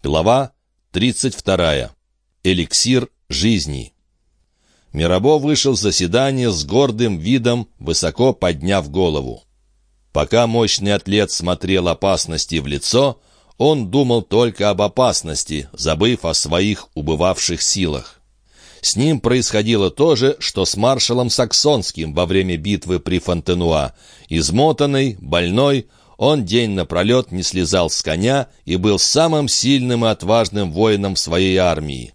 Глава 32. Эликсир жизни. Мирабо вышел с заседания с гордым видом, высоко подняв голову. Пока мощный атлет смотрел опасности в лицо, он думал только об опасности, забыв о своих убывавших силах. С ним происходило то же, что с маршалом Саксонским во время битвы при Фонтенуа. Измотанный, больной, он день напролет не слезал с коня и был самым сильным и отважным воином своей армии.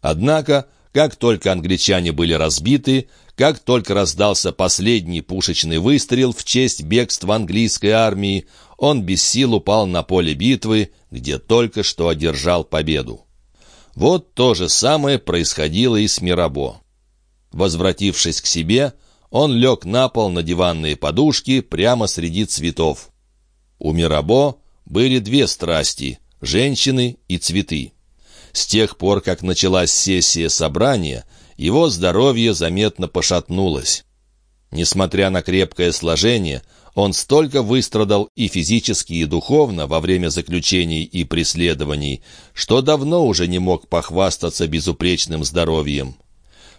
Однако, как только англичане были разбиты, как только раздался последний пушечный выстрел в честь бегства английской армии, он без сил упал на поле битвы, где только что одержал победу. Вот то же самое происходило и с Мирабо. Возвратившись к себе, он лег на пол на диванные подушки прямо среди цветов. У Мирабо были две страсти — женщины и цветы. С тех пор, как началась сессия собрания, его здоровье заметно пошатнулось. Несмотря на крепкое сложение, он столько выстрадал и физически, и духовно во время заключений и преследований, что давно уже не мог похвастаться безупречным здоровьем.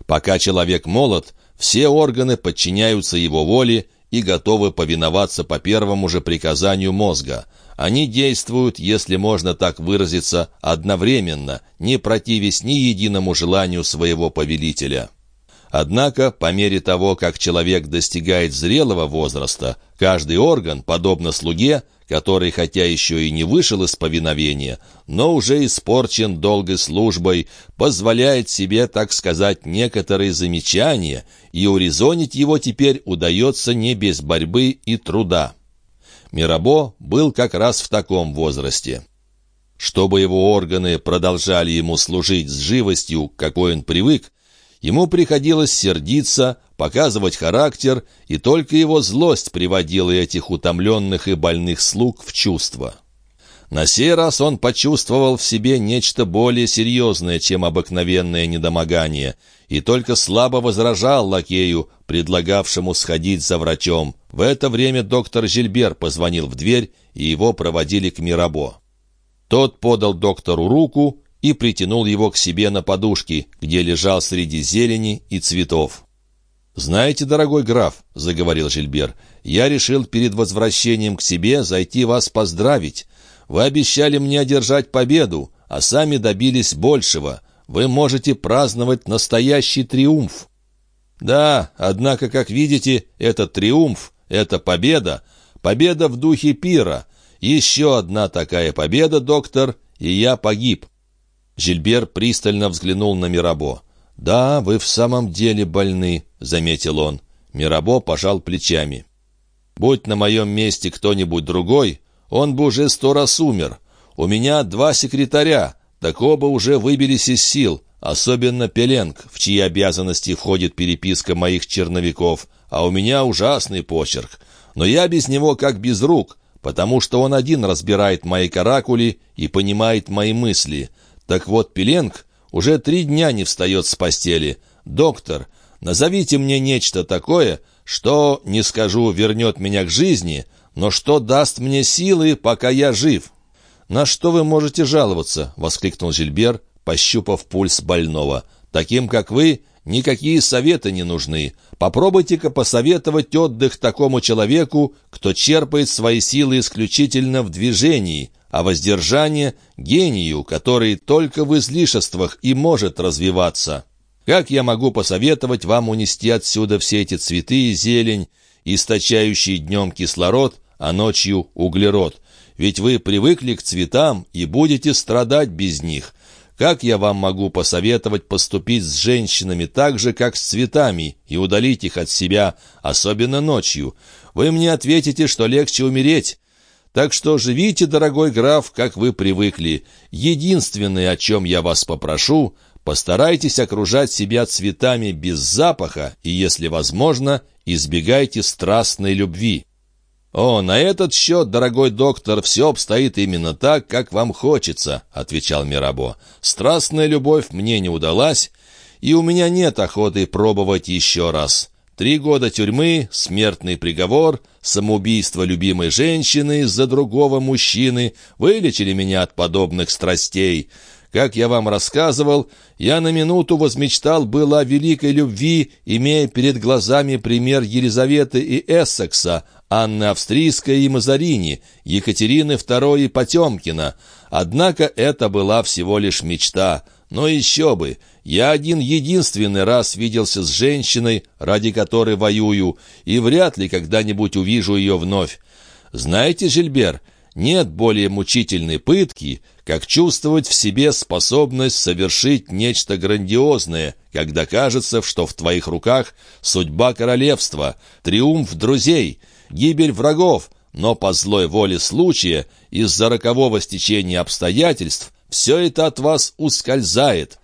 Пока человек молод, все органы подчиняются его воле и готовы повиноваться по первому же приказанию мозга. Они действуют, если можно так выразиться, одновременно, не противясь ни единому желанию своего повелителя. Однако, по мере того, как человек достигает зрелого возраста, каждый орган, подобно слуге, который хотя еще и не вышел из повиновения, но уже испорчен долгой службой, позволяет себе, так сказать, некоторые замечания, и урезонить его теперь удается не без борьбы и труда. Мирабо был как раз в таком возрасте. Чтобы его органы продолжали ему служить с живостью, какой он привык, Ему приходилось сердиться, показывать характер, и только его злость приводила этих утомленных и больных слуг в чувство. На сей раз он почувствовал в себе нечто более серьезное, чем обыкновенное недомогание, и только слабо возражал лакею, предлагавшему сходить за врачом. В это время доктор Жильбер позвонил в дверь, и его проводили к Мирабо. Тот подал доктору руку, и притянул его к себе на подушке, где лежал среди зелени и цветов. «Знаете, дорогой граф», — заговорил Жильбер, — «я решил перед возвращением к себе зайти вас поздравить. Вы обещали мне одержать победу, а сами добились большего. Вы можете праздновать настоящий триумф». «Да, однако, как видите, этот триумф, это победа, победа в духе пира. Еще одна такая победа, доктор, и я погиб». Жильбер пристально взглянул на Мирабо. «Да, вы в самом деле больны», — заметил он. Мирабо пожал плечами. «Будь на моем месте кто-нибудь другой, он бы уже сто раз умер. У меня два секретаря, так оба уже выбились из сил, особенно Пеленг, в чьи обязанности входит переписка моих черновиков, а у меня ужасный почерк. Но я без него как без рук, потому что он один разбирает мои каракули и понимает мои мысли». Так вот, Пеленг уже три дня не встает с постели. «Доктор, назовите мне нечто такое, что, не скажу, вернет меня к жизни, но что даст мне силы, пока я жив». «На что вы можете жаловаться?» — воскликнул Жильбер, пощупав пульс больного. «Таким, как вы, никакие советы не нужны. Попробуйте-ка посоветовать отдых такому человеку, кто черпает свои силы исключительно в движении, а воздержание — гению, который только в излишествах и может развиваться. Как я могу посоветовать вам унести отсюда все эти цветы и зелень, источающие днем кислород, а ночью углерод? Ведь вы привыкли к цветам и будете страдать без них. Как я вам могу посоветовать поступить с женщинами так же, как с цветами, и удалить их от себя, особенно ночью? Вы мне ответите, что легче умереть, так что живите, дорогой граф, как вы привыкли. Единственное, о чем я вас попрошу, постарайтесь окружать себя цветами без запаха и, если возможно, избегайте страстной любви. «О, на этот счет, дорогой доктор, все обстоит именно так, как вам хочется», — отвечал Мирабо. «Страстная любовь мне не удалась, и у меня нет охоты пробовать еще раз. Три года тюрьмы, смертный приговор, самоубийство любимой женщины из-за другого мужчины вылечили меня от подобных страстей. Как я вам рассказывал, я на минуту возмечтал было о великой любви, имея перед глазами пример Елизаветы и Эссекса, Анны Австрийской и Мазарини, Екатерины II и Потемкина. Однако это была всего лишь мечта. Но еще бы, я один единственный раз виделся с женщиной, ради которой воюю, и вряд ли когда-нибудь увижу ее вновь. Знаете, Жильбер, нет более мучительной пытки, как чувствовать в себе способность совершить нечто грандиозное, когда кажется, что в твоих руках судьба королевства, триумф друзей, гибель врагов, но по злой воле случая, из-за рокового стечения обстоятельств, все это от вас ускользает.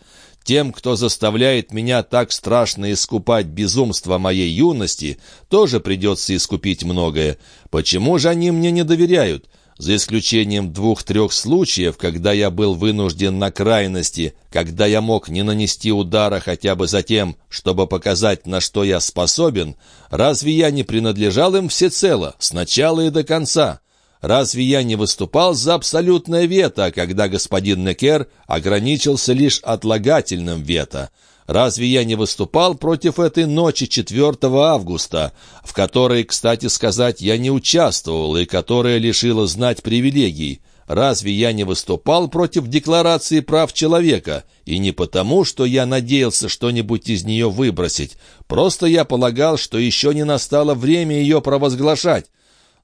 Тем, кто заставляет меня так страшно искупать безумство моей юности, тоже придется искупить многое. Почему же они мне не доверяют? за исключением двух-трех случаев, когда я был вынужден на крайности, когда я мог не нанести удара хотя бы за тем, чтобы показать, на что я способен, разве я не принадлежал им всецело, с начала и до конца? Разве я не выступал за абсолютное вето, когда господин Некер ограничился лишь отлагательным вето? Разве я не выступал против этой ночи 4 августа, в которой, кстати сказать, я не участвовал и которая лишила знать привилегий? Разве я не выступал против Декларации прав человека? И не потому, что я надеялся что-нибудь из нее выбросить. Просто я полагал, что еще не настало время ее провозглашать.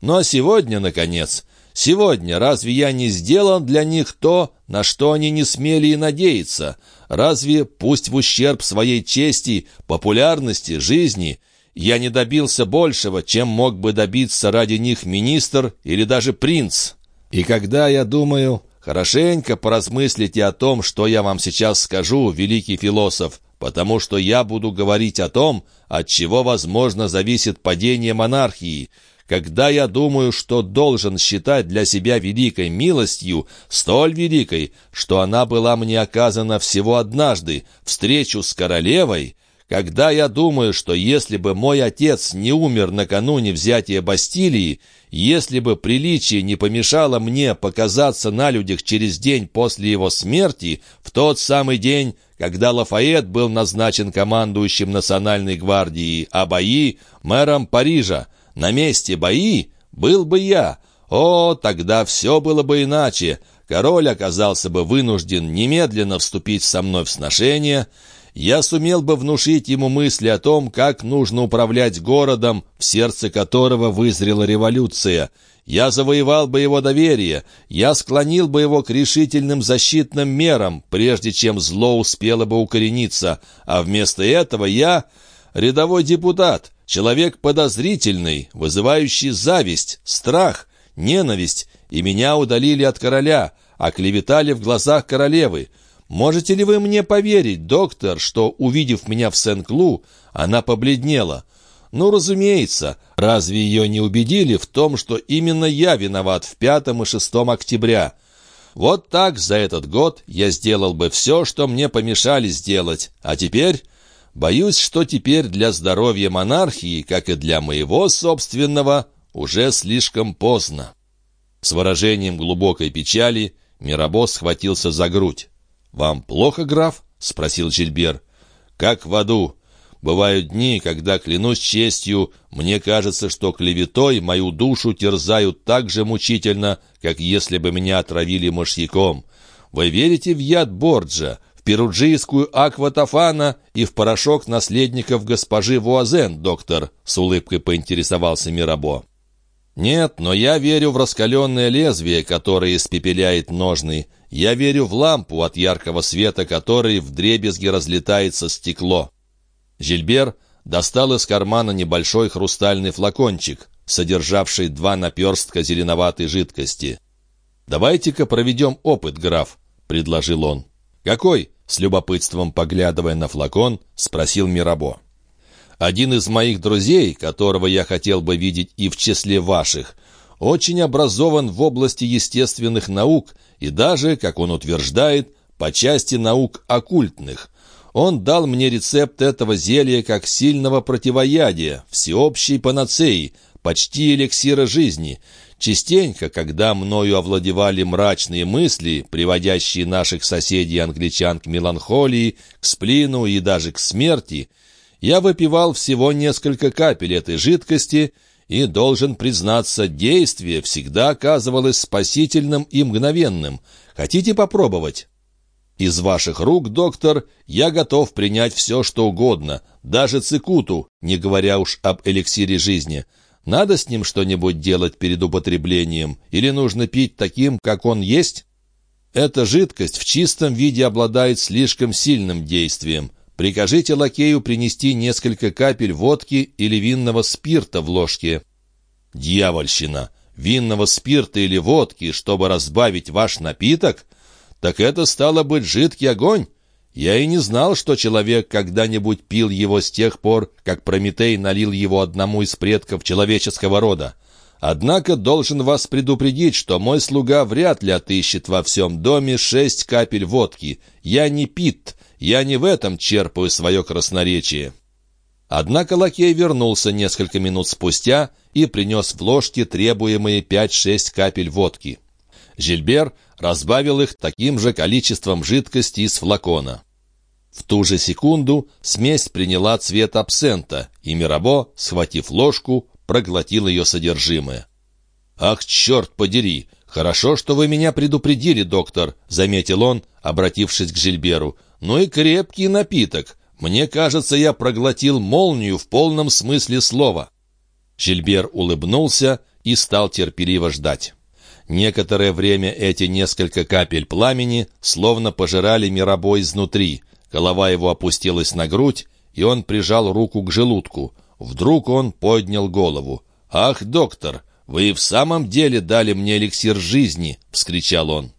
А сегодня, наконец, сегодня разве я не сделал для них то, на что они не смели и надеяться? Разве, пусть в ущерб своей чести, популярности, жизни, я не добился большего, чем мог бы добиться ради них министр или даже принц? И когда я думаю, хорошенько поразмыслите о том, что я вам сейчас скажу, великий философ, потому что я буду говорить о том, от чего, возможно, зависит падение монархии, когда я думаю, что должен считать для себя великой милостью, столь великой, что она была мне оказана всего однажды, встречу с королевой, когда я думаю, что если бы мой отец не умер накануне взятия Бастилии, если бы приличие не помешало мне показаться на людях через день после его смерти, в тот самый день, когда Лафайет был назначен командующим Национальной гвардии, а бои — мэром Парижа, на месте бои был бы я. О, тогда все было бы иначе. Король оказался бы вынужден немедленно вступить со мной в сношение. Я сумел бы внушить ему мысли о том, как нужно управлять городом, в сердце которого вызрела революция. Я завоевал бы его доверие, я склонил бы его к решительным защитным мерам, прежде чем зло успело бы укорениться, а вместо этого я рядовой депутат, человек подозрительный, вызывающий зависть, страх, ненависть, и меня удалили от короля, оклеветали в глазах королевы. Можете ли вы мне поверить, доктор, что, увидев меня в Сен-Клу, она побледнела? Ну, разумеется, разве ее не убедили в том, что именно я виноват в пятом и шестом октября? Вот так за этот год я сделал бы все, что мне помешали сделать, а теперь Боюсь, что теперь для здоровья монархии, как и для моего собственного, уже слишком поздно». С выражением глубокой печали Мирабо схватился за грудь. «Вам плохо, граф?» — спросил Жильбер. «Как в аду. Бывают дни, когда, клянусь честью, мне кажется, что клеветой мою душу терзают так же мучительно, как если бы меня отравили мышьяком. Вы верите в яд Борджа, в перуджийскую акватофана и в порошок наследников госпожи Вуазен, доктор», — с улыбкой поинтересовался Мирабо. «Нет, но я верю в раскаленное лезвие, которое испепеляет ножны. Я верю в лампу, от яркого света которой вдребезги разлетается стекло». Жильбер достал из кармана небольшой хрустальный флакончик, содержавший два наперстка зеленоватой жидкости. «Давайте-ка проведем опыт, граф», — предложил он. «Какой?» — с любопытством поглядывая на флакон, спросил Мирабо. «Один из моих друзей, которого я хотел бы видеть и в числе ваших, очень образован в области естественных наук и даже, как он утверждает, по части наук оккультных. Он дал мне рецепт этого зелья как сильного противоядия, всеобщей панацеи, почти эликсира жизни. Частенько, когда мною овладевали мрачные мысли, приводящие наших соседей-англичан к меланхолии, к сплину и даже к смерти, я выпивал всего несколько капель этой жидкости и, должен признаться, действие всегда оказывалось спасительным и мгновенным. Хотите попробовать? Из ваших рук, доктор, я готов принять все, что угодно, даже цикуту, не говоря уж об эликсире жизни. Надо с ним что-нибудь делать перед употреблением? Или нужно пить таким, как он есть? Эта жидкость в чистом виде обладает слишком сильным действием. Прикажите лакею принести несколько капель водки или винного спирта в ложке. Дьявольщина! Винного спирта или водки, чтобы разбавить ваш напиток? Так это стало быть жидкий огонь? Я и не знал, что человек когда-нибудь пил его с тех пор, как Прометей налил его одному из предков человеческого рода. Однако должен вас предупредить, что мой слуга вряд ли отыщет во всем доме шесть капель водки. Я не пит, я не в этом черпаю свое красноречие». Однако лакей вернулся несколько минут спустя и принес в ложке требуемые пять-шесть капель водки. Жильбер разбавил их таким же количеством жидкости из флакона. В ту же секунду смесь приняла цвет абсента, и Мирабо, схватив ложку, проглотил ее содержимое. «Ах, черт подери! Хорошо, что вы меня предупредили, доктор», — заметил он, обратившись к Жильберу. «Ну и крепкий напиток. Мне кажется, я проглотил молнию в полном смысле слова». Жильбер улыбнулся и стал терпеливо ждать. Некоторое время эти несколько капель пламени словно пожирали Мирабо изнутри. Голова его опустилась на грудь, и он прижал руку к желудку. Вдруг он поднял голову. «Ах, доктор, вы в самом деле дали мне эликсир жизни!» — вскричал он.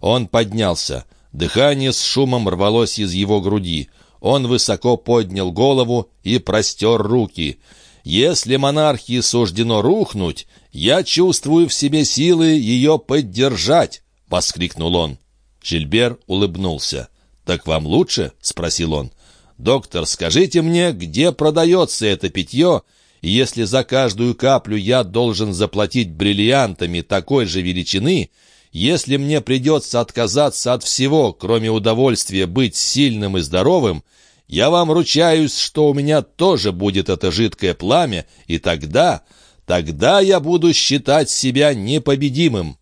Он поднялся. Дыхание с шумом рвалось из его груди. Он высоко поднял голову и простер руки. Если монархии суждено рухнуть, я чувствую в себе силы ее поддержать!» — воскликнул он. Жильбер улыбнулся. «Так вам лучше?» — спросил он. «Доктор, скажите мне, где продается это питье, если за каждую каплю я должен заплатить бриллиантами такой же величины, если мне придется отказаться от всего, кроме удовольствия быть сильным и здоровым, я вам ручаюсь, что у меня тоже будет это жидкое пламя, и тогда, тогда я буду считать себя непобедимым».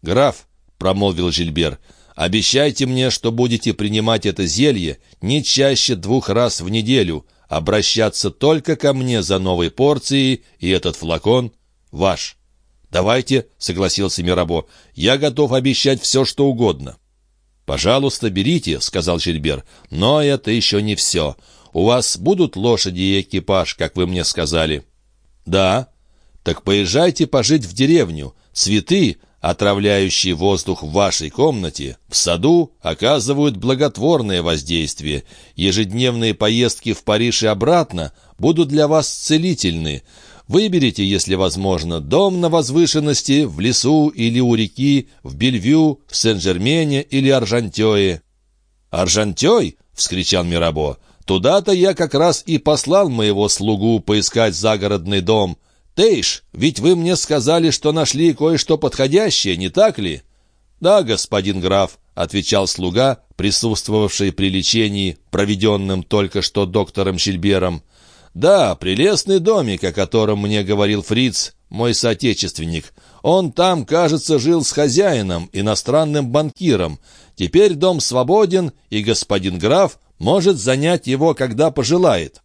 «Граф», — промолвил Жильбер, — «обещайте мне, что будете принимать это зелье не чаще двух раз в неделю, обращаться только ко мне за новой порцией, и этот флакон ваш». «Давайте», — согласился Мирабо, — «я готов обещать все, что угодно». «Пожалуйста, берите», — сказал Жильбер. «Но это еще не все. У вас будут лошади и экипаж, как вы мне сказали?» «Да». «Так поезжайте пожить в деревню. Цветы, отравляющие воздух в вашей комнате, в саду оказывают благотворное воздействие. Ежедневные поездки в Париж и обратно будут для вас целительны. Выберите, если возможно, дом на возвышенности, в лесу или у реки, в Бельвю, в Сен-Жермене или Аржантёе». «Аржантёй?» — вскричал Мирабо. «Туда-то я как раз и послал моего слугу поискать загородный дом. Тейш, ведь вы мне сказали, что нашли кое-что подходящее, не так ли?» «Да, господин граф», — отвечал слуга, присутствовавший при лечении, проведенном только что доктором Шильбером. «Да, прелестный домик, о котором мне говорил Фриц, мой соотечественник. Он там, кажется, жил с хозяином, иностранным банкиром. Теперь дом свободен, и господин граф может занять его, когда пожелает».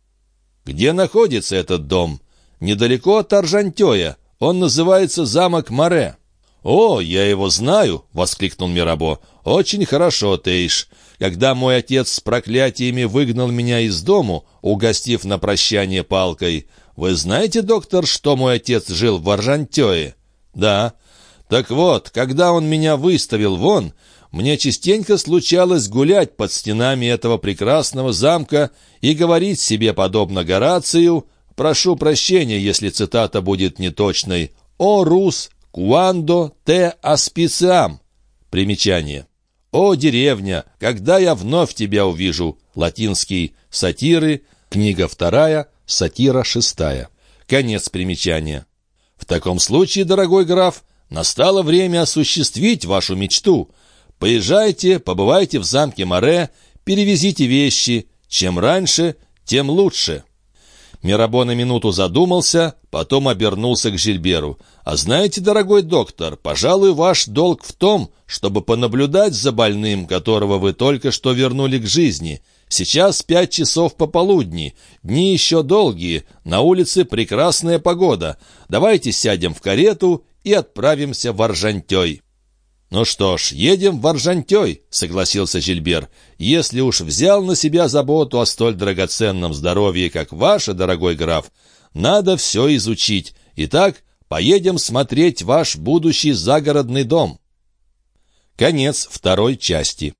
«Где находится этот дом?» «Недалеко от Аржантея. Он называется замок Море». «О, я его знаю!» — воскликнул Мирабо. «Очень хорошо, Тейш. Когда мой отец с проклятиями выгнал меня из дому, угостив на прощание палкой, вы знаете, доктор, что мой отец жил в Аржантёе?» «Да». «Так вот, когда он меня выставил вон, мне частенько случалось гулять под стенами этого прекрасного замка и говорить себе, подобно Горацию, прошу прощения, если цитата будет неточной, «О, Рус, Куандо те аспициам». Примечание. «О, деревня, когда я вновь тебя увижу!» Латинский «Сатиры», книга вторая, сатира шестая. Конец примечания. В таком случае, дорогой граф, настало время осуществить вашу мечту. Поезжайте, побывайте в замке Море, перевезите вещи. Чем раньше, тем лучше». Мирабо на минуту задумался, потом обернулся к Жильберу. «А знаете, дорогой доктор, пожалуй, ваш долг в том, чтобы понаблюдать за больным, которого вы только что вернули к жизни. Сейчас пять часов пополудни, дни еще долгие, на улице прекрасная погода. Давайте сядем в карету и отправимся в Аржантёй». «Ну что ж, едем в Аржантёй», — согласился Жильбер. «Если уж взял на себя заботу о столь драгоценном здоровье, как ваше, дорогой граф, надо все изучить. Итак, поедем смотреть ваш будущий загородный дом». Конец второй части.